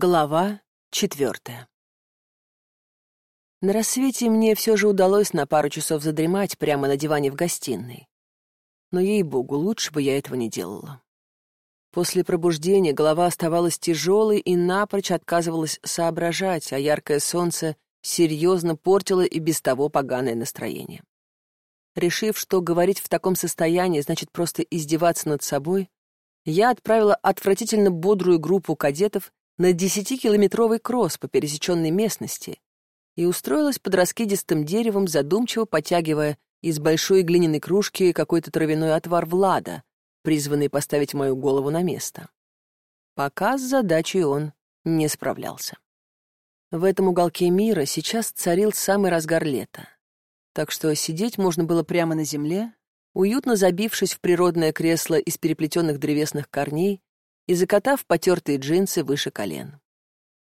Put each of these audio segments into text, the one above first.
Глава четвертая. На рассвете мне все же удалось на пару часов задремать прямо на диване в гостиной. Но, ей-богу, лучше бы я этого не делала. После пробуждения голова оставалась тяжелой и напрочь отказывалась соображать, а яркое солнце серьезно портило и без того поганое настроение. Решив, что говорить в таком состоянии значит просто издеваться над собой, я отправила отвратительно бодрую группу кадетов на десятикилометровый кросс по пересеченной местности и устроилась под раскидистым деревом, задумчиво потягивая из большой глиняной кружки какой-то травяной отвар Влада, призванный поставить мою голову на место. Пока с задачей он не справлялся. В этом уголке мира сейчас царил самый разгар лета, так что сидеть можно было прямо на земле, уютно забившись в природное кресло из переплетенных древесных корней и закатав потертые джинсы выше колен.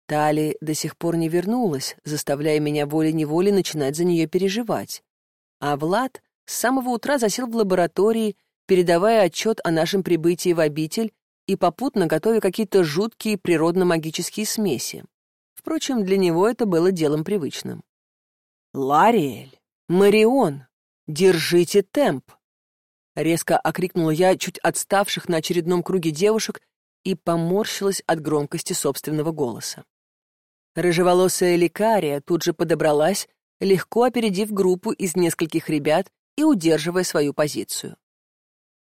Тали до сих пор не вернулась, заставляя меня волей-неволей начинать за нее переживать. А Влад с самого утра засел в лаборатории, передавая отчет о нашем прибытии в обитель и попутно готовя какие-то жуткие природно-магические смеси. Впрочем, для него это было делом привычным. «Лариэль! Марион! Держите темп!» Резко окрикнула я чуть отставших на очередном круге девушек и поморщилась от громкости собственного голоса. Рыжеволосая лекария тут же подобралась, легко опередив группу из нескольких ребят и удерживая свою позицию.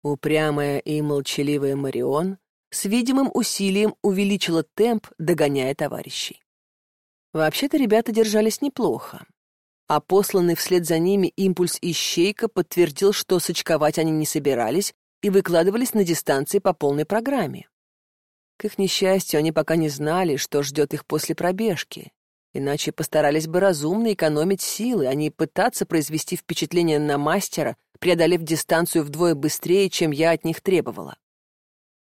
Упрямая и молчаливая Марион с видимым усилием увеличила темп, догоняя товарищей. Вообще-то ребята держались неплохо, а посланный вслед за ними импульс ищейка подтвердил, что сочковать они не собирались и выкладывались на дистанции по полной программе. К их несчастью, они пока не знали, что ждет их после пробежки. Иначе постарались бы разумно экономить силы, а не пытаться произвести впечатление на мастера, преодолев дистанцию вдвое быстрее, чем я от них требовала.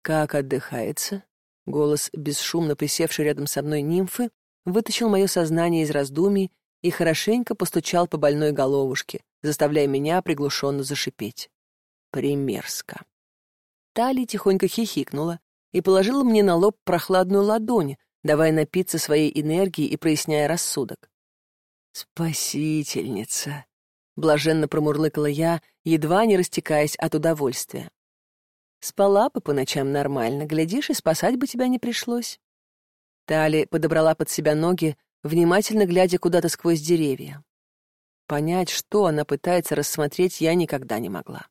«Как отдыхается?» Голос, бесшумно присевший рядом со мной нимфы, вытащил мое сознание из раздумий и хорошенько постучал по больной головушке, заставляя меня приглушенно зашипеть. Примерзко. Тали тихонько хихикнула, и положила мне на лоб прохладную ладонь, давая напиться своей энергией и проясняя рассудок. «Спасительница!» — блаженно промурлыкала я, едва не растекаясь от удовольствия. «Спала бы по ночам нормально, глядишь, и спасать бы тебя не пришлось». Тали подобрала под себя ноги, внимательно глядя куда-то сквозь деревья. Понять, что она пытается рассмотреть, я никогда не могла.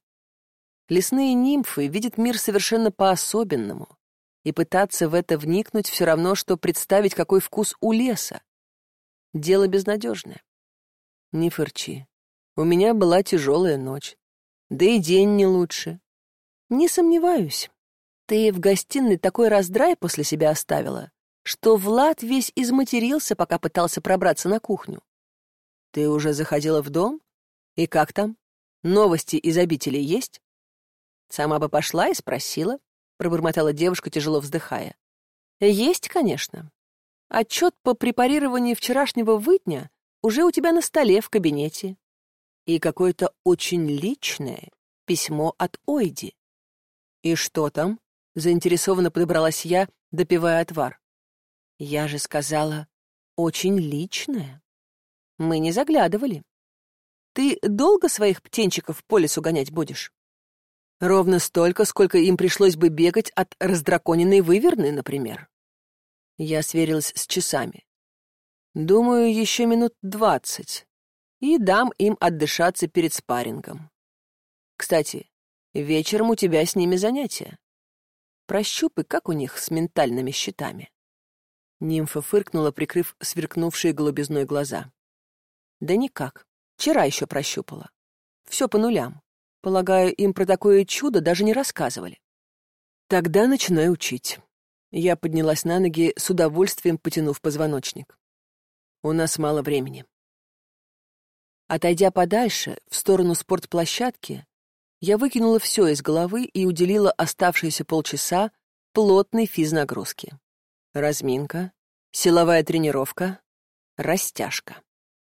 Лесные нимфы видят мир совершенно по-особенному, и пытаться в это вникнуть все равно, что представить, какой вкус у леса. Дело безнадежное. Не фырчи. У меня была тяжелая ночь. Да и день не лучше. Не сомневаюсь. Ты в гостиной такой раздрай после себя оставила, что Влад весь изматерился, пока пытался пробраться на кухню. Ты уже заходила в дом? И как там? Новости из обители есть? Сама бы пошла и спросила. — пробормотала девушка, тяжело вздыхая. «Есть, конечно. Отчет по препарированию вчерашнего вытня уже у тебя на столе в кабинете. И какое-то очень личное письмо от Ойди. И что там?» — заинтересованно подобралась я, допивая отвар. «Я же сказала, очень личное. Мы не заглядывали. Ты долго своих птенчиков по лесу гонять будешь?» Ровно столько, сколько им пришлось бы бегать от раздраконенной выверны, например. Я сверилась с часами. Думаю, еще минут двадцать. И дам им отдышаться перед спаррингом. Кстати, вечером у тебя с ними занятия. Прощупай, как у них с ментальными щитами. Нимфа фыркнула, прикрыв сверкнувшие голубизной глаза. Да никак. Вчера еще прощупала. Все по нулям. Полагаю, им про такое чудо даже не рассказывали. Тогда начинай учить. Я поднялась на ноги, с удовольствием потянув позвоночник. У нас мало времени. Отойдя подальше, в сторону спортплощадки, я выкинула все из головы и уделила оставшиеся полчаса плотной физнагрузке. Разминка, силовая тренировка, растяжка.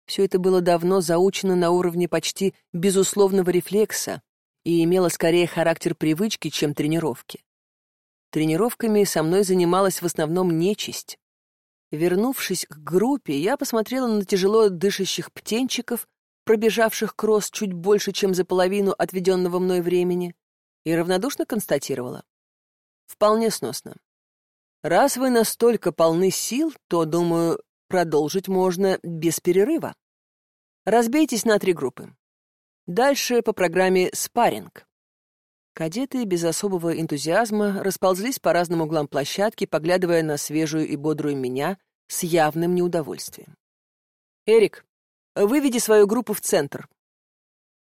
Все это было давно заучено на уровне почти безусловного рефлекса и имело скорее характер привычки, чем тренировки. Тренировками со мной занималась в основном нечисть. Вернувшись к группе, я посмотрела на тяжело дышащих птенчиков, пробежавших кросс чуть больше, чем за половину отведенного мной времени, и равнодушно констатировала. Вполне сносно. Раз вы настолько полны сил, то, думаю, продолжить можно без перерыва. Разбейтесь на три группы. Дальше по программе «Спарринг». Кадеты без особого энтузиазма расползлись по разным углам площадки, поглядывая на свежую и бодрую меня с явным неудовольствием. «Эрик, выведи свою группу в центр».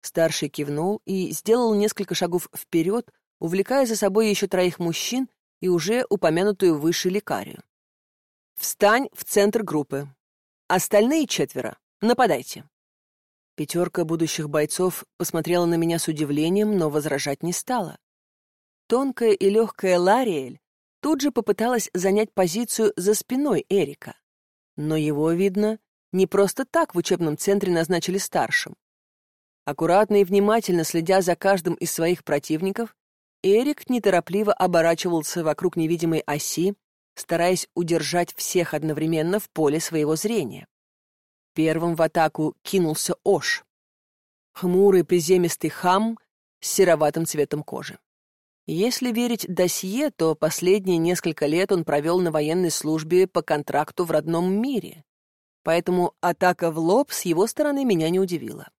Старший кивнул и сделал несколько шагов вперед, увлекая за собой еще троих мужчин и уже упомянутую выше лекарию. «Встань в центр группы. Остальные четверо нападайте». Пятерка будущих бойцов посмотрела на меня с удивлением, но возражать не стала. Тонкая и легкая Лариэль тут же попыталась занять позицию за спиной Эрика. Но его, видно, не просто так в учебном центре назначили старшим. Аккуратно и внимательно следя за каждым из своих противников, Эрик неторопливо оборачивался вокруг невидимой оси, стараясь удержать всех одновременно в поле своего зрения. Первым в атаку кинулся Ош. Хмурый приземистый хам с сероватым цветом кожи. Если верить досье, то последние несколько лет он провел на военной службе по контракту в родном мире. Поэтому атака в лоб с его стороны меня не удивила.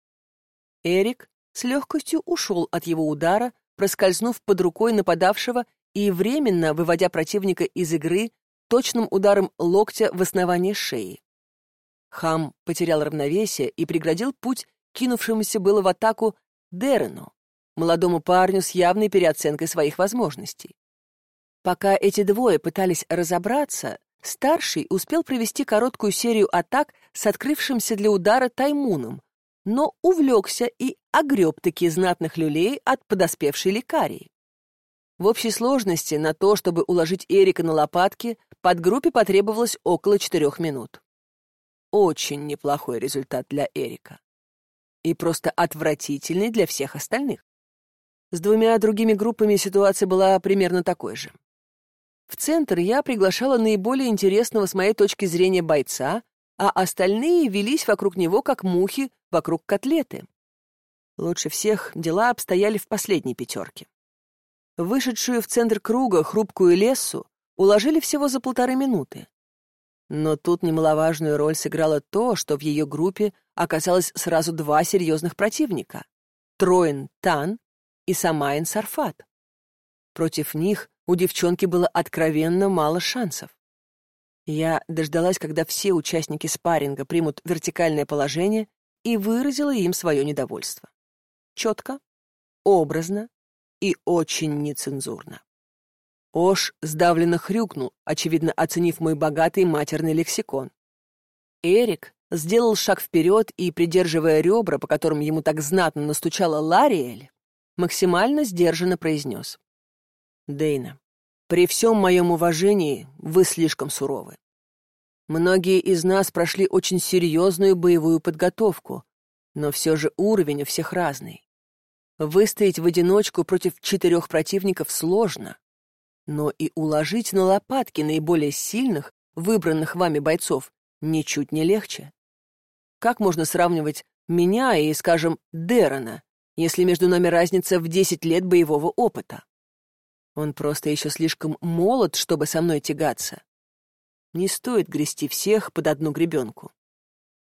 Эрик с легкостью ушел от его удара, проскользнув под рукой нападавшего и временно выводя противника из игры точным ударом локтя в основание шеи. Хам потерял равновесие и преградил путь кинувшемуся было в атаку Дерену, молодому парню с явной переоценкой своих возможностей. Пока эти двое пытались разобраться, старший успел провести короткую серию атак с открывшимся для удара Таймуном, но увлекся и огреб такие знатных люлей от подоспевшей лекарии. В общей сложности на то, чтобы уложить Эрика на лопатки, под группе потребовалось около четырех минут. Очень неплохой результат для Эрика. И просто отвратительный для всех остальных. С двумя другими группами ситуация была примерно такой же. В центр я приглашала наиболее интересного с моей точки зрения бойца, а остальные велись вокруг него, как мухи вокруг котлеты. Лучше всех дела обстояли в последней пятерке. Вышедшую в центр круга хрупкую лесу уложили всего за полторы минуты. Но тут немаловажную роль сыграло то, что в ее группе оказалось сразу два серьезных противника — Троин Тан и Самайн Сарфат. Против них у девчонки было откровенно мало шансов. Я дождалась, когда все участники спарринга примут вертикальное положение и выразила им свое недовольство. Четко, образно и очень нецензурно. Ош сдавленно хрюкнул, очевидно оценив мой богатый матерный лексикон. Эрик сделал шаг вперед и, придерживая ребра, по которым ему так знатно настучала Лариэль, максимально сдержанно произнес. «Дейна, при всем моем уважении вы слишком суровы. Многие из нас прошли очень серьезную боевую подготовку, но все же уровень у всех разный. Выстоять в одиночку против четырех противников сложно, но и уложить на лопатки наиболее сильных, выбранных вами бойцов, ничуть не легче. Как можно сравнивать меня и, скажем, Дэрона, если между нами разница в 10 лет боевого опыта? Он просто еще слишком молод, чтобы со мной тягаться. Не стоит грести всех под одну гребенку.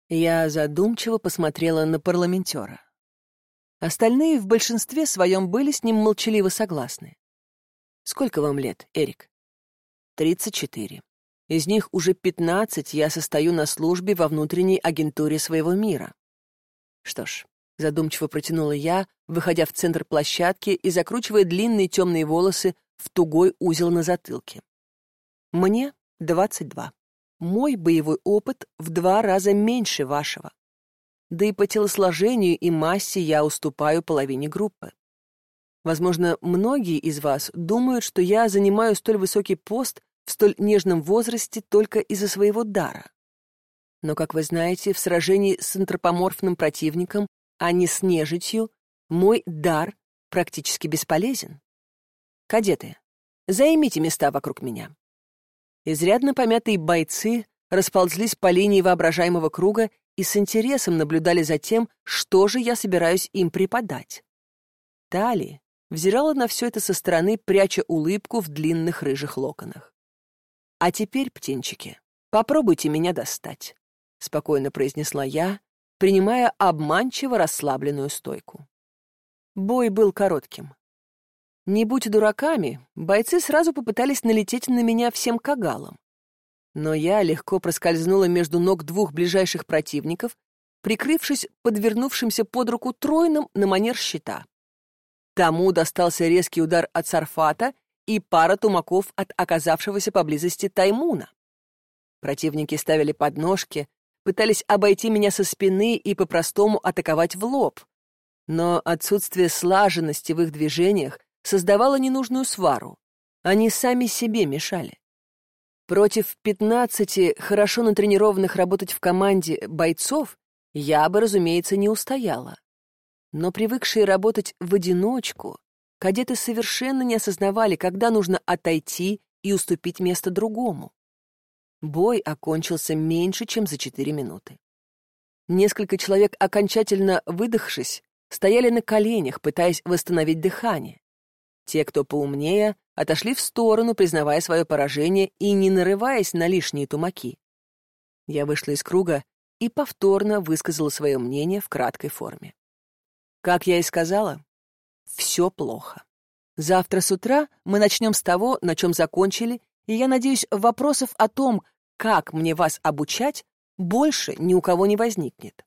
Я задумчиво посмотрела на парламентера. Остальные в большинстве своем были с ним молчаливо согласны. Сколько вам лет, Эрик? Тридцать четыре. Из них уже пятнадцать я состою на службе во внутренней агентуре своего мира. Что ж, задумчиво протянула я, выходя в центр площадки и закручивая длинные темные волосы в тугой узел на затылке. Мне двадцать два. Мой боевой опыт в два раза меньше вашего. Да и по телосложению и массе я уступаю половине группы. Возможно, многие из вас думают, что я занимаю столь высокий пост в столь нежном возрасте только из-за своего дара. Но, как вы знаете, в сражении с антропоморфным противником, а не с нежитью, мой дар практически бесполезен. Кадеты, займите места вокруг меня. Изрядно помятые бойцы расползлись по линии воображаемого круга и с интересом наблюдали за тем, что же я собираюсь им преподать. Тали взирала на все это со стороны, пряча улыбку в длинных рыжих локонах. «А теперь, птенчики, попробуйте меня достать», — спокойно произнесла я, принимая обманчиво расслабленную стойку. Бой был коротким. Не будь дураками, бойцы сразу попытались налететь на меня всем кагалом. Но я легко проскользнула между ног двух ближайших противников, прикрывшись подвернувшимся под руку тройным на манер щита. Тому достался резкий удар от Сарфата и пара тумаков от оказавшегося поблизости Таймуна. Противники ставили подножки, пытались обойти меня со спины и по-простому атаковать в лоб. Но отсутствие слаженности в их движениях создавало ненужную свару. Они сами себе мешали. Против пятнадцати хорошо натренированных работать в команде бойцов я бы, разумеется, не устояла. Но привыкшие работать в одиночку, кадеты совершенно не осознавали, когда нужно отойти и уступить место другому. Бой окончился меньше, чем за четыре минуты. Несколько человек, окончательно выдохшись, стояли на коленях, пытаясь восстановить дыхание. Те, кто поумнее, отошли в сторону, признавая свое поражение и не нарываясь на лишние тумаки. Я вышла из круга и повторно высказала свое мнение в краткой форме. Как я и сказала, все плохо. Завтра с утра мы начнем с того, на чем закончили, и я надеюсь, вопросов о том, как мне вас обучать, больше ни у кого не возникнет.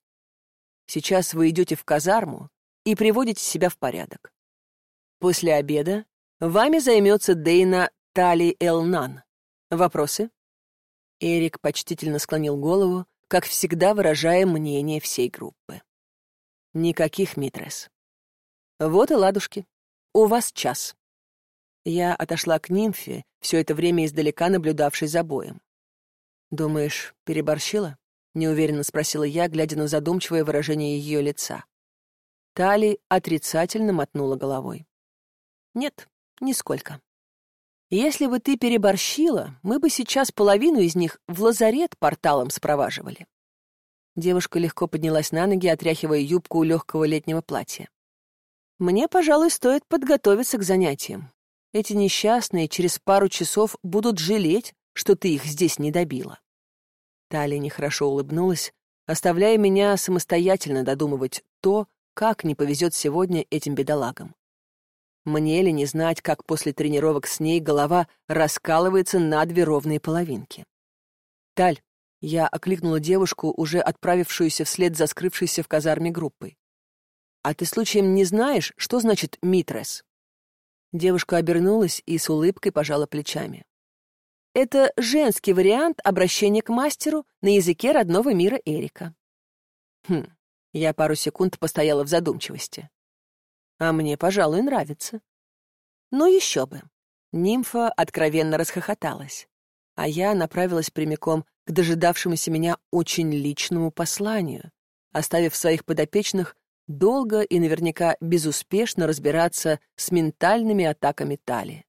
Сейчас вы идете в казарму и приводите себя в порядок. После обеда вами займется Дейна Тали Элнан. Вопросы? Эрик почтительно склонил голову, как всегда выражая мнение всей группы. Никаких, Митрес. Вот и ладушки. У вас час. Я отошла к нимфе, все это время издалека наблюдавшей за боем. «Думаешь, переборщила?» — неуверенно спросила я, глядя на задумчивое выражение ее лица. Тали отрицательно мотнула головой. «Нет, нисколько. Если бы ты переборщила, мы бы сейчас половину из них в лазарет порталом спроваживали. Девушка легко поднялась на ноги, отряхивая юбку у легкого летнего платья. «Мне, пожалуй, стоит подготовиться к занятиям. Эти несчастные через пару часов будут жалеть, что ты их здесь не добила». Талия нехорошо улыбнулась, оставляя меня самостоятельно додумывать то, как не повезет сегодня этим бедолагам. Мне ли не знать, как после тренировок с ней голова раскалывается на две ровные половинки? «Таль, я окликнула девушку, уже отправившуюся вслед за скрывшейся в казарме группой. «А ты случаем не знаешь, что значит «митрес»?» Девушка обернулась и с улыбкой пожала плечами. Это женский вариант обращения к мастеру на языке родного мира Эрика. Хм, я пару секунд постояла в задумчивости. А мне, пожалуй, нравится. Ну еще бы. Нимфа откровенно расхохоталась, а я направилась прямиком к дожидавшемуся меня очень личному посланию, оставив своих подопечных долго и наверняка безуспешно разбираться с ментальными атаками Тали.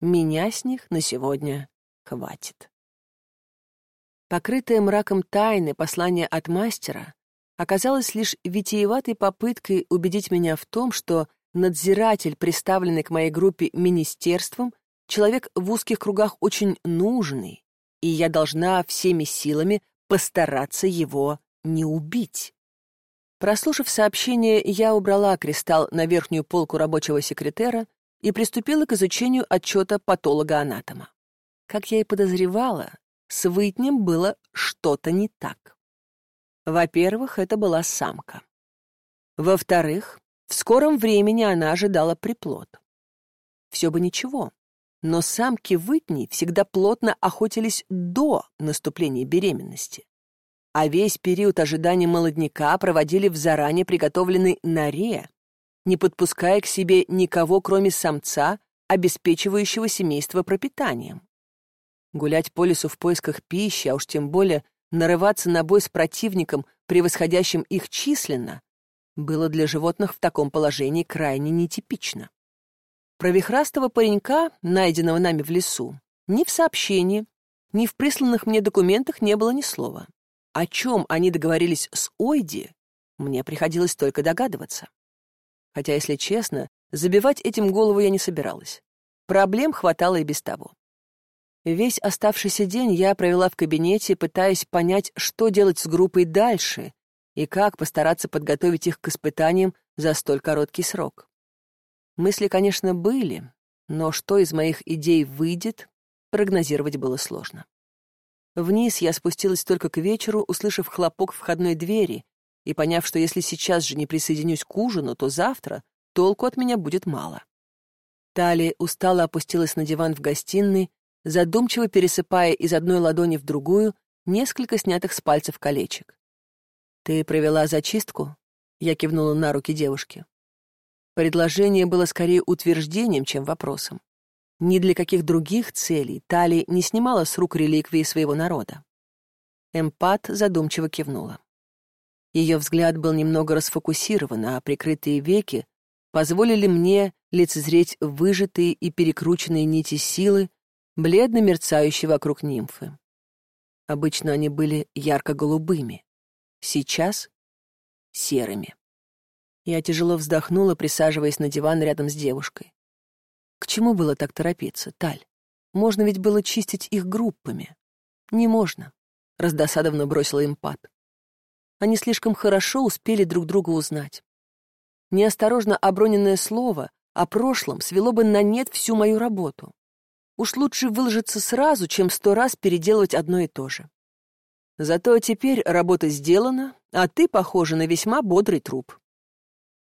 Меня с них на сегодня хватит. Покрытое мраком тайны послание от мастера оказалось лишь витиеватой попыткой убедить меня в том, что надзиратель, представленный к моей группе министерством, человек в узких кругах очень нужный, и я должна всеми силами постараться его не убить. Прослушав сообщение, я убрала кристалл на верхнюю полку рабочего секретера и приступила к изучению отчета патолога-анатома. Как я и подозревала, с Вытнем было что-то не так. Во-первых, это была самка. Во-вторых, в скором времени она ожидала приплод. Все бы ничего, но самки вытни всегда плотно охотились до наступления беременности, а весь период ожидания молодняка проводили в заранее приготовленной норе, не подпуская к себе никого, кроме самца, обеспечивающего семейство пропитанием. Гулять по лесу в поисках пищи, а уж тем более нарываться на бой с противником, превосходящим их численно, было для животных в таком положении крайне нетипично. Про вихрастого паренька, найденного нами в лесу, ни в сообщении, ни в присланных мне документах не было ни слова. О чем они договорились с Ойди, мне приходилось только догадываться. Хотя, если честно, забивать этим голову я не собиралась. Проблем хватало и без того. Весь оставшийся день я провела в кабинете, пытаясь понять, что делать с группой дальше и как постараться подготовить их к испытаниям за столь короткий срок. Мысли, конечно, были, но что из моих идей выйдет, прогнозировать было сложно. Вниз я спустилась только к вечеру, услышав хлопок входной двери и поняв, что если сейчас же не присоединюсь к ужину, то завтра толку от меня будет мало. Талия устало опустилась на диван в гостиной, задумчиво пересыпая из одной ладони в другую несколько снятых с пальцев колечек. «Ты провела зачистку?» — я кивнула на руки девушки. Предложение было скорее утверждением, чем вопросом. Ни для каких других целей Тали не снимала с рук реликвии своего народа. Эмпат задумчиво кивнула. Ее взгляд был немного расфокусирован, а прикрытые веки позволили мне лицезреть выжатые и перекрученные нити силы, бледно мерцающие вокруг нимфы. Обычно они были ярко-голубыми, сейчас — серыми. Я тяжело вздохнула, присаживаясь на диван рядом с девушкой. К чему было так торопиться, Таль? Можно ведь было чистить их группами. Не можно, — раздосадованно бросила импат. Они слишком хорошо успели друг друга узнать. Неосторожно оброненное слово о прошлом свело бы на нет всю мою работу. Уж лучше выложиться сразу, чем сто раз переделывать одно и то же. Зато теперь работа сделана, а ты похожа на весьма бодрый труп.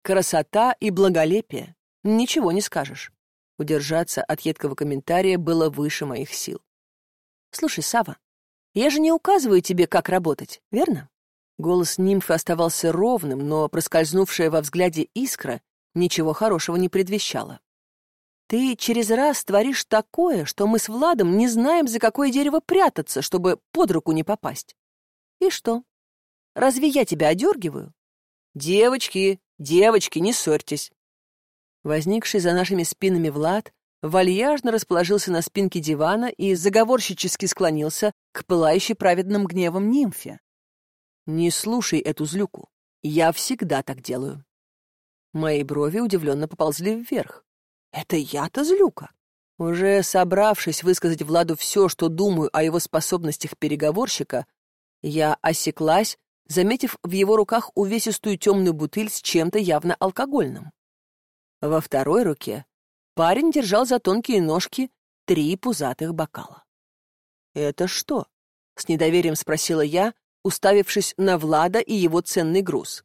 Красота и благолепие. Ничего не скажешь. Удержаться от едкого комментария было выше моих сил. Слушай, Сава, я же не указываю тебе, как работать, верно? Голос нимфы оставался ровным, но проскользнувшая во взгляде искра ничего хорошего не предвещала. Ты через раз творишь такое, что мы с Владом не знаем, за какое дерево прятаться, чтобы под руку не попасть. И что? Разве я тебя одергиваю? Девочки, девочки, не ссорьтесь. Возникший за нашими спинами Влад вальяжно расположился на спинке дивана и заговорщически склонился к пылающей праведным гневом нимфе. «Не слушай эту злюку. Я всегда так делаю». Мои брови удивленно поползли вверх. Это я-то злюка. Уже собравшись высказать Владу все, что думаю о его способностях переговорщика, я осеклась, заметив в его руках увесистую темную бутыль с чем-то явно алкогольным. Во второй руке парень держал за тонкие ножки три пузатых бокала. «Это что?» — с недоверием спросила я, уставившись на Влада и его ценный груз.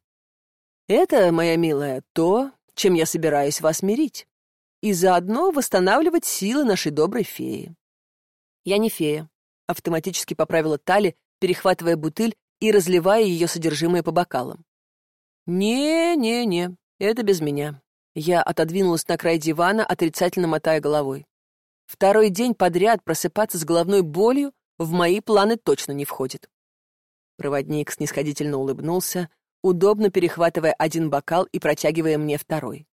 «Это, моя милая, то, чем я собираюсь вас мирить и заодно восстанавливать силы нашей доброй феи. Я не фея, автоматически поправила Тали, перехватывая бутыль и разливая ее содержимое по бокалам. «Не-не-не, это без меня». Я отодвинулась на край дивана, отрицательно мотая головой. Второй день подряд просыпаться с головной болью в мои планы точно не входит. Проводник снисходительно улыбнулся, удобно перехватывая один бокал и протягивая мне второй.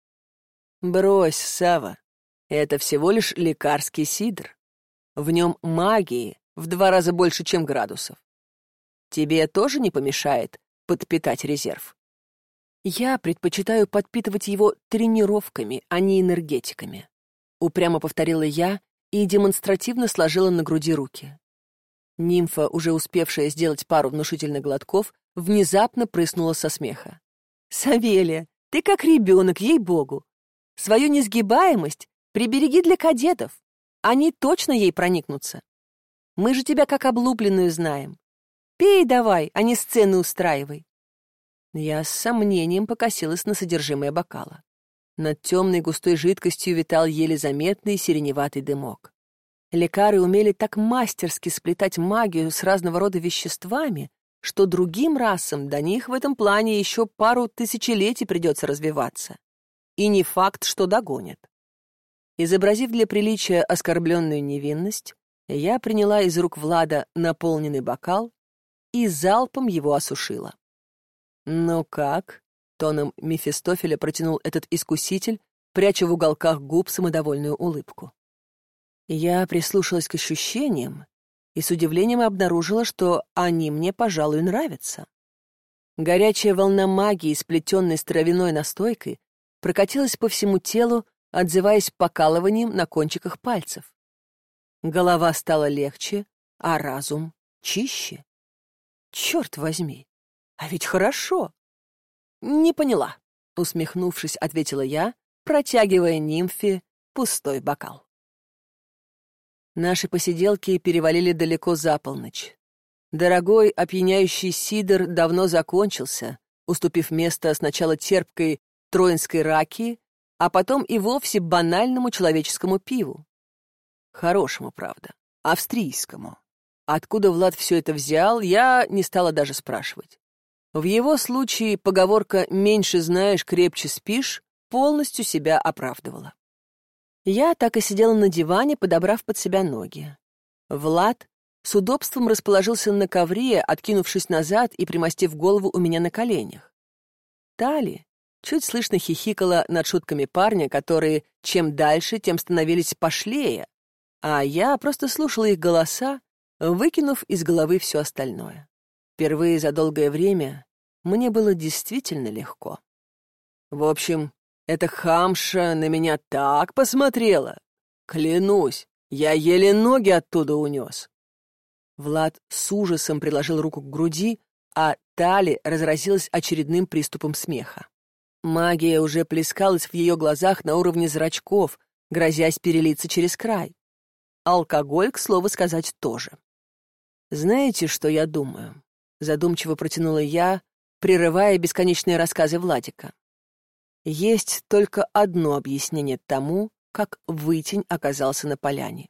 Брось, Сава. Это всего лишь лекарский сидр. В нем магии в два раза больше, чем градусов. Тебе тоже не помешает подпитать резерв. Я предпочитаю подпитывать его тренировками, а не энергетиками. Упрямо повторила я и демонстративно сложила на груди руки. Нимфа, уже успевшая сделать пару внушительных глотков, внезапно прыснула со смеха. «Савелия, ты как ребенок, ей-богу! Свою несгибаемость прибереги для кадетов. Они точно ей проникнутся. Мы же тебя как облупленную знаем. Пей давай, а не сцены устраивай. Я с сомнением покосилась на содержимое бокала. Над темной густой жидкостью витал еле заметный сиреневатый дымок. Лекары умели так мастерски сплетать магию с разного рода веществами, что другим расам до них в этом плане еще пару тысячелетий придется развиваться и не факт, что догонит. Изобразив для приличия оскорбленную невинность, я приняла из рук Влада наполненный бокал и залпом его осушила. «Ну как?» — тоном Мефистофеля протянул этот искуситель, пряча в уголках губ самодовольную улыбку. Я прислушалась к ощущениям и с удивлением обнаружила, что они мне, пожалуй, нравятся. Горячая волна магии, сплетенной с травяной настойкой, прокатилась по всему телу, отзываясь покалыванием на кончиках пальцев. Голова стала легче, а разум — чище. Черт возьми, а ведь хорошо. Не поняла, усмехнувшись, ответила я, протягивая нимфе пустой бокал. Наши посиделки перевалили далеко за полночь. Дорогой опьяняющий сидр давно закончился, уступив место сначала терпкой троинской раки, а потом и вовсе банальному человеческому пиву. Хорошему, правда, австрийскому. Откуда Влад все это взял, я не стала даже спрашивать. В его случае поговорка «меньше знаешь, крепче спишь» полностью себя оправдывала. Я так и сидела на диване, подобрав под себя ноги. Влад с удобством расположился на ковре, откинувшись назад и примостив голову у меня на коленях. Тали чуть слышно хихикала над шутками парня, которые чем дальше, тем становились пошлее, а я просто слушала их голоса, выкинув из головы все остальное. Впервые за долгое время мне было действительно легко. В общем, эта хамша на меня так посмотрела. Клянусь, я еле ноги оттуда унес. Влад с ужасом приложил руку к груди, а Тали разразилась очередным приступом смеха. Магия уже плескалась в ее глазах на уровне зрачков, грозясь перелиться через край. Алкоголь, к слову сказать, тоже. «Знаете, что я думаю?» — задумчиво протянула я, прерывая бесконечные рассказы Владика. Есть только одно объяснение тому, как вытень оказался на поляне.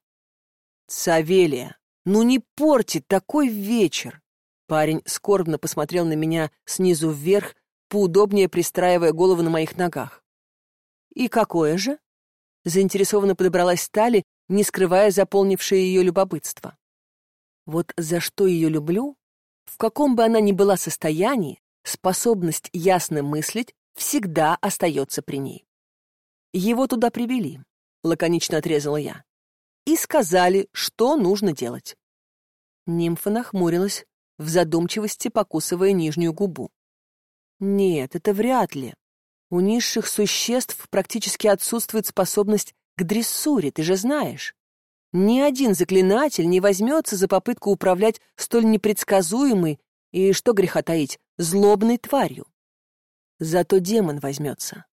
«Савелия, ну не порти такой вечер!» Парень скорбно посмотрел на меня снизу вверх, поудобнее пристраивая голову на моих ногах. «И какое же?» Заинтересованно подобралась Стали, не скрывая заполнившее ее любопытство. Вот за что ее люблю, в каком бы она ни была состоянии, способность ясно мыслить всегда остается при ней. Его туда привели, лаконично отрезала я, и сказали, что нужно делать. Нимфа нахмурилась, в задумчивости покусывая нижнюю губу. Нет, это вряд ли. У низших существ практически отсутствует способность к дрессуре, ты же знаешь. Ни один заклинатель не возьмется за попытку управлять столь непредсказуемой и, что греха таить, злобной тварью. Зато демон возьмется.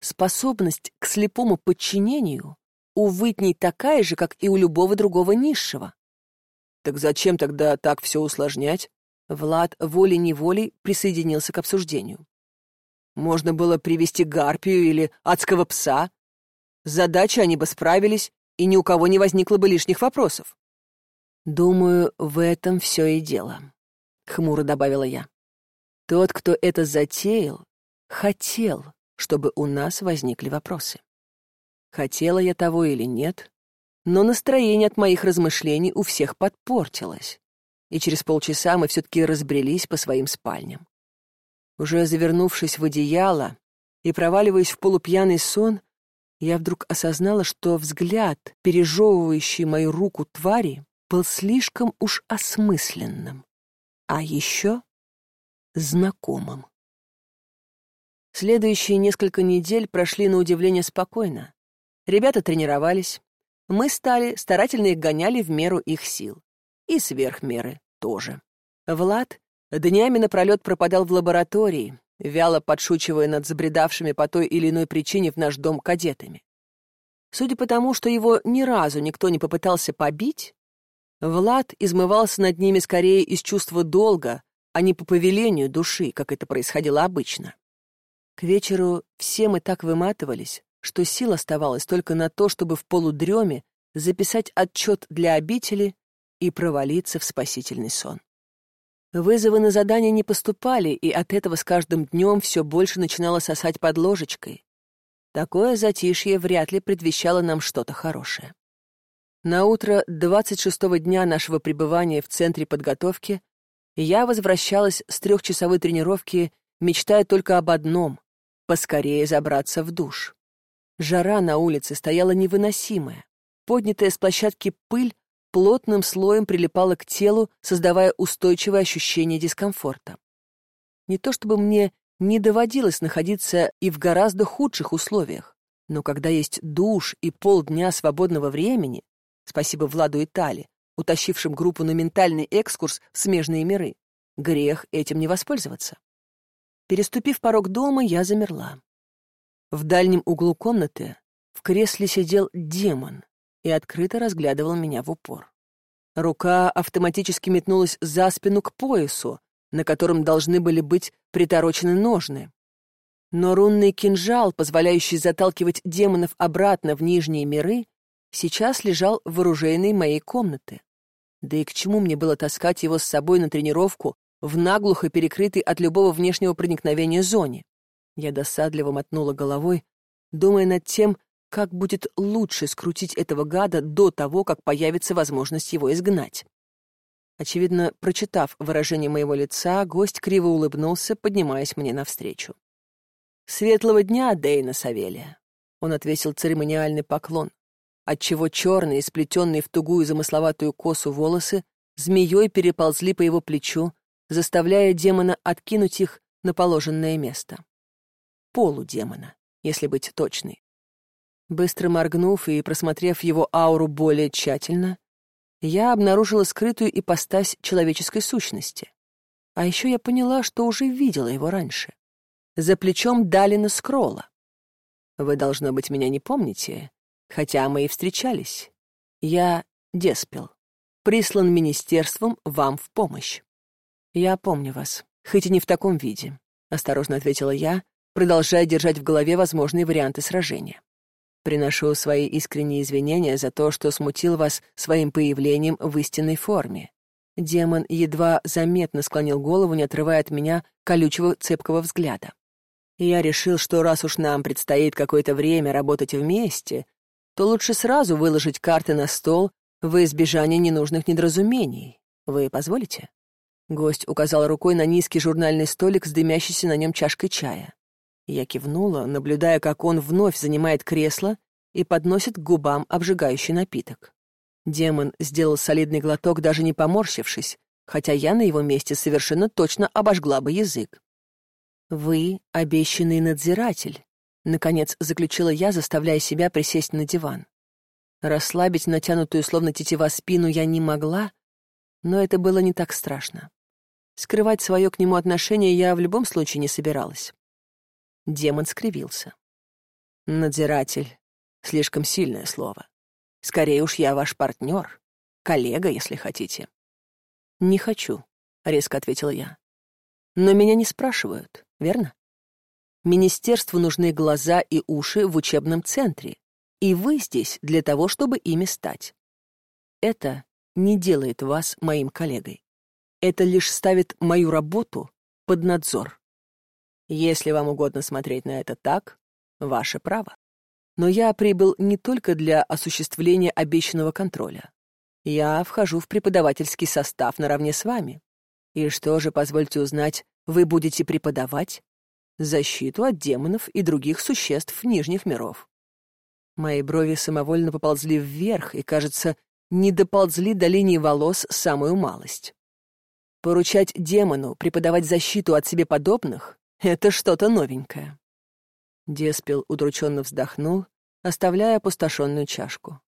Способность к слепому подчинению у Вытней такая же, как и у любого другого низшего. Так зачем тогда так все усложнять? Влад волей-неволей присоединился к обсуждению. Можно было привести гарпию или адского пса. С задачей они бы справились, и ни у кого не возникло бы лишних вопросов. «Думаю, в этом все и дело», — хмуро добавила я. «Тот, кто это затеял, хотел, чтобы у нас возникли вопросы. Хотела я того или нет, но настроение от моих размышлений у всех подпортилось, и через полчаса мы все-таки разбрелись по своим спальням. Уже завернувшись в одеяло и проваливаясь в полупьяный сон, я вдруг осознала, что взгляд, пережевывающий мою руку твари, был слишком уж осмысленным, а еще знакомым. Следующие несколько недель прошли на удивление спокойно. Ребята тренировались. Мы стали, старательно их гоняли в меру их сил. И сверх меры тоже. Влад днями напролет пропадал в лаборатории, вяло подшучивая над забредавшими по той или иной причине в наш дом кадетами. Судя по тому, что его ни разу никто не попытался побить, Влад измывался над ними скорее из чувства долга, а не по повелению души, как это происходило обычно. К вечеру все мы так выматывались, что сил оставалось только на то, чтобы в полудреме записать отчет для обители и провалиться в спасительный сон. Вызовы на задание не поступали, и от этого с каждым днем все больше начинало сосать под ложечкой. Такое затишье вряд ли предвещало нам что-то хорошее. На утро 26-го дня нашего пребывания в центре подготовки я возвращалась с трехчасовой тренировки, мечтая только об одном поскорее забраться в душ. Жара на улице стояла невыносимая. Поднятая с площадки пыль плотным слоем прилипала к телу, создавая устойчивое ощущение дискомфорта. Не то чтобы мне не доводилось находиться и в гораздо худших условиях, но когда есть душ и полдня свободного времени, спасибо Владу и Тали, утащившим группу на ментальный экскурс в смежные миры, грех этим не воспользоваться. Переступив порог дома, я замерла. В дальнем углу комнаты в кресле сидел демон и открыто разглядывал меня в упор. Рука автоматически метнулась за спину к поясу, на котором должны были быть приторочены ножны. Но рунный кинжал, позволяющий заталкивать демонов обратно в нижние миры, сейчас лежал в оружейной моей комнаты. Да и к чему мне было таскать его с собой на тренировку в наглухо перекрытой от любого внешнего проникновения зоне? Я досадливо мотнула головой, думая над тем, как будет лучше скрутить этого гада до того, как появится возможность его изгнать. Очевидно, прочитав выражение моего лица, гость криво улыбнулся, поднимаясь мне навстречу. «Светлого дня, Дейна Савелия!» Он отвесил церемониальный поклон, отчего черные, сплетенные в тугую замысловатую косу волосы, змеей переползли по его плечу, заставляя демона откинуть их на положенное место полудемона, если быть точной. Быстро моргнув и просмотрев его ауру более тщательно, я обнаружила скрытую ипостась человеческой сущности. А еще я поняла, что уже видела его раньше. За плечом Далина Скролла. Вы, должно быть, меня не помните, хотя мы и встречались. Я Деспел, прислан министерством вам в помощь. Я помню вас, хоть и не в таком виде, — осторожно ответила я, продолжая держать в голове возможные варианты сражения. Приношу свои искренние извинения за то, что смутил вас своим появлением в истинной форме. Демон едва заметно склонил голову, не отрывая от меня колючего цепкого взгляда. я решил, что раз уж нам предстоит какое-то время работать вместе, то лучше сразу выложить карты на стол во избежание ненужных недоразумений. Вы позволите?» Гость указал рукой на низкий журнальный столик с дымящейся на нем чашкой чая. Я кивнула, наблюдая, как он вновь занимает кресло и подносит к губам обжигающий напиток. Демон сделал солидный глоток, даже не поморщившись, хотя я на его месте совершенно точно обожгла бы язык. «Вы — обещанный надзиратель», — наконец заключила я, заставляя себя присесть на диван. Расслабить натянутую, словно тетива, спину я не могла, но это было не так страшно. Скрывать свое к нему отношение я в любом случае не собиралась. Демон скривился. «Надзиратель. Слишком сильное слово. Скорее уж я ваш партнер, коллега, если хотите». «Не хочу», — резко ответил я. «Но меня не спрашивают, верно? Министерству нужны глаза и уши в учебном центре, и вы здесь для того, чтобы ими стать. Это не делает вас моим коллегой. Это лишь ставит мою работу под надзор. Если вам угодно смотреть на это так, ваше право. Но я прибыл не только для осуществления обещанного контроля. Я вхожу в преподавательский состав наравне с вами. И что же, позвольте узнать, вы будете преподавать? Защиту от демонов и других существ нижних миров. Мои брови самовольно поползли вверх и, кажется, не доползли до линии волос самую малость. Поручать демону преподавать защиту от себе подобных это что-то новенькое. Деспел удрученно вздохнул, оставляя опустошенную чашку.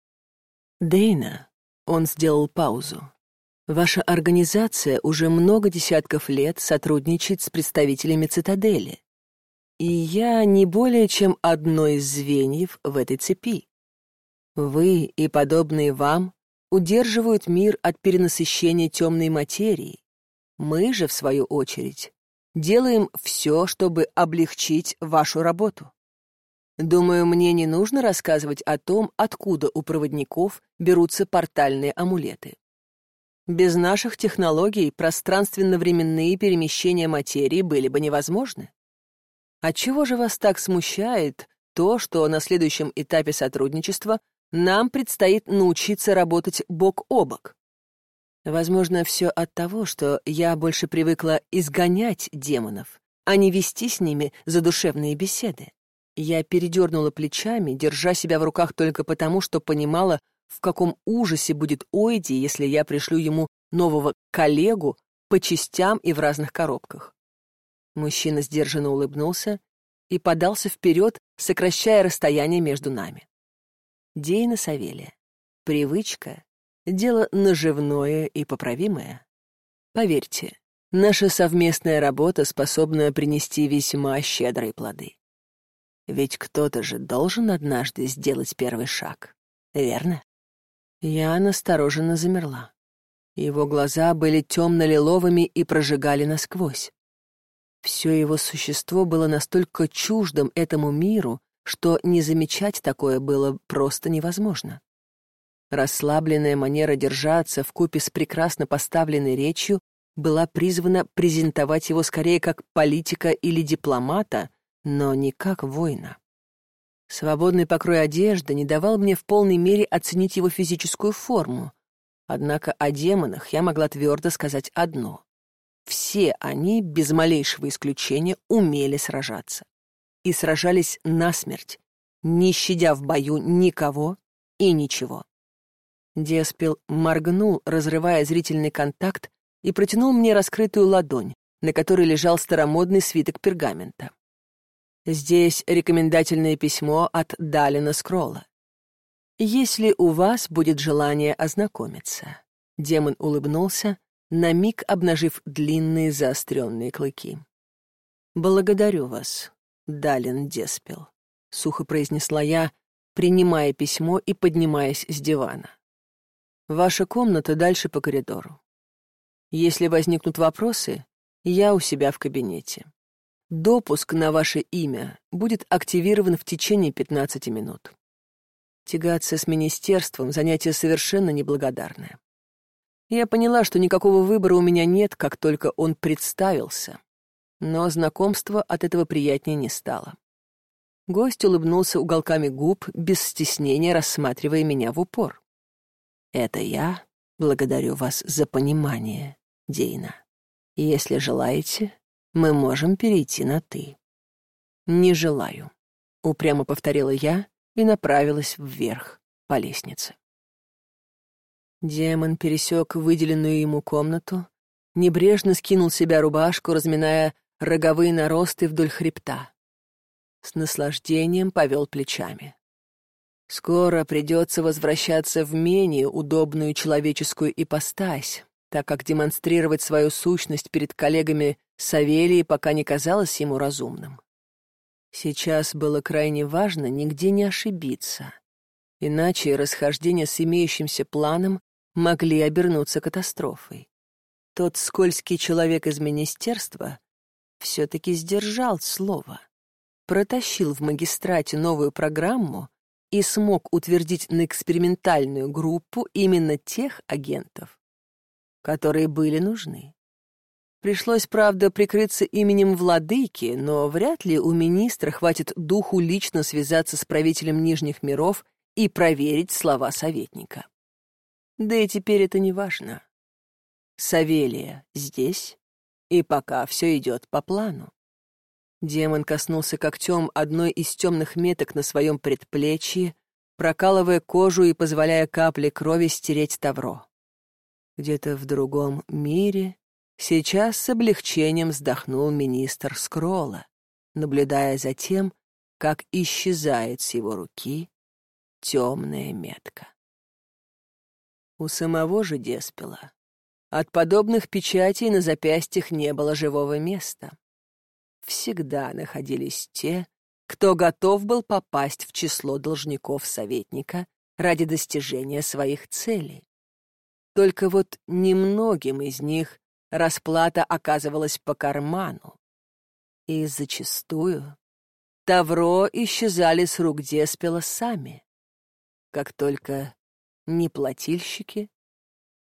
«Дейна», — он сделал паузу, — «ваша организация уже много десятков лет сотрудничает с представителями цитадели, и я не более чем одно из звеньев в этой цепи. Вы и подобные вам удерживают мир от перенасыщения темной материи. Мы же, в свою очередь, делаем все, чтобы облегчить вашу работу. Думаю, мне не нужно рассказывать о том, откуда у проводников берутся портальные амулеты. Без наших технологий пространственно-временные перемещения материи были бы невозможны. Отчего же вас так смущает то, что на следующем этапе сотрудничества нам предстоит научиться работать бок о бок? Возможно, все от того, что я больше привыкла изгонять демонов, а не вести с ними задушевные беседы. Я передернула плечами, держа себя в руках только потому, что понимала, в каком ужасе будет Ойди, если я пришлю ему нового коллегу по частям и в разных коробках. Мужчина сдержанно улыбнулся и подался вперед, сокращая расстояние между нами. Дейна Савелия. Привычка — дело наживное и поправимое. Поверьте, наша совместная работа способна принести весьма щедрые плоды. Ведь кто-то же должен однажды сделать первый шаг, верно? Я настороженно замерла. Его глаза были темно-лиловыми и прожигали насквозь. Все его существо было настолько чуждым этому миру, что не замечать такое было просто невозможно. Расслабленная манера держаться в купе с прекрасно поставленной речью была призвана презентовать его скорее как политика или дипломата, но не как воина. Свободный покрой одежды не давал мне в полной мере оценить его физическую форму. Однако о демонах я могла твердо сказать одно. Все они, без малейшего исключения, умели сражаться. И сражались насмерть, не щадя в бою никого и ничего. Деспил моргнул, разрывая зрительный контакт, и протянул мне раскрытую ладонь, на которой лежал старомодный свиток пергамента. Здесь рекомендательное письмо от Далина Скролла. Если у вас будет желание ознакомиться. Демон улыбнулся, на миг обнажив длинные заостренные клыки. «Благодарю вас, Далин Деспел», — сухо произнесла я, принимая письмо и поднимаясь с дивана. «Ваша комната дальше по коридору. Если возникнут вопросы, я у себя в кабинете. Допуск на ваше имя будет активирован в течение 15 минут. Тягаться с министерством — занятие совершенно неблагодарное. Я поняла, что никакого выбора у меня нет, как только он представился. Но знакомство от этого приятнее не стало. Гость улыбнулся уголками губ, без стеснения рассматривая меня в упор. «Это я благодарю вас за понимание, Дейна. Если желаете, мы можем перейти на «ты». «Не желаю», — упрямо повторила я и направилась вверх по лестнице. Демон пересек выделенную ему комнату, небрежно скинул себя рубашку, разминая роговые наросты вдоль хребта. С наслаждением повел плечами. Скоро придется возвращаться в менее удобную человеческую ипостась, так как демонстрировать свою сущность перед коллегами Савелии пока не казалось ему разумным. Сейчас было крайне важно нигде не ошибиться, иначе расхождение с имеющимся планом могли обернуться катастрофой. Тот скользкий человек из министерства все-таки сдержал слово, протащил в магистрате новую программу и смог утвердить на экспериментальную группу именно тех агентов, которые были нужны. Пришлось, правда, прикрыться именем владыки, но вряд ли у министра хватит духу лично связаться с правителем Нижних миров и проверить слова советника. Да и теперь это не важно. Савелия здесь, и пока все идет по плану. Демон коснулся когтем одной из темных меток на своем предплечье, прокалывая кожу и позволяя капле крови стереть тавро. Где-то в другом мире сейчас с облегчением вздохнул министр Скролла, наблюдая за тем, как исчезает с его руки темная метка. У самого же Деспела от подобных печатей на запястьях не было живого места. Всегда находились те, кто готов был попасть в число должников советника ради достижения своих целей. Только вот немногим из них расплата оказывалась по карману. И зачастую Тавро исчезали с рук Деспела сами, как только неплательщики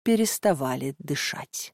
переставали дышать.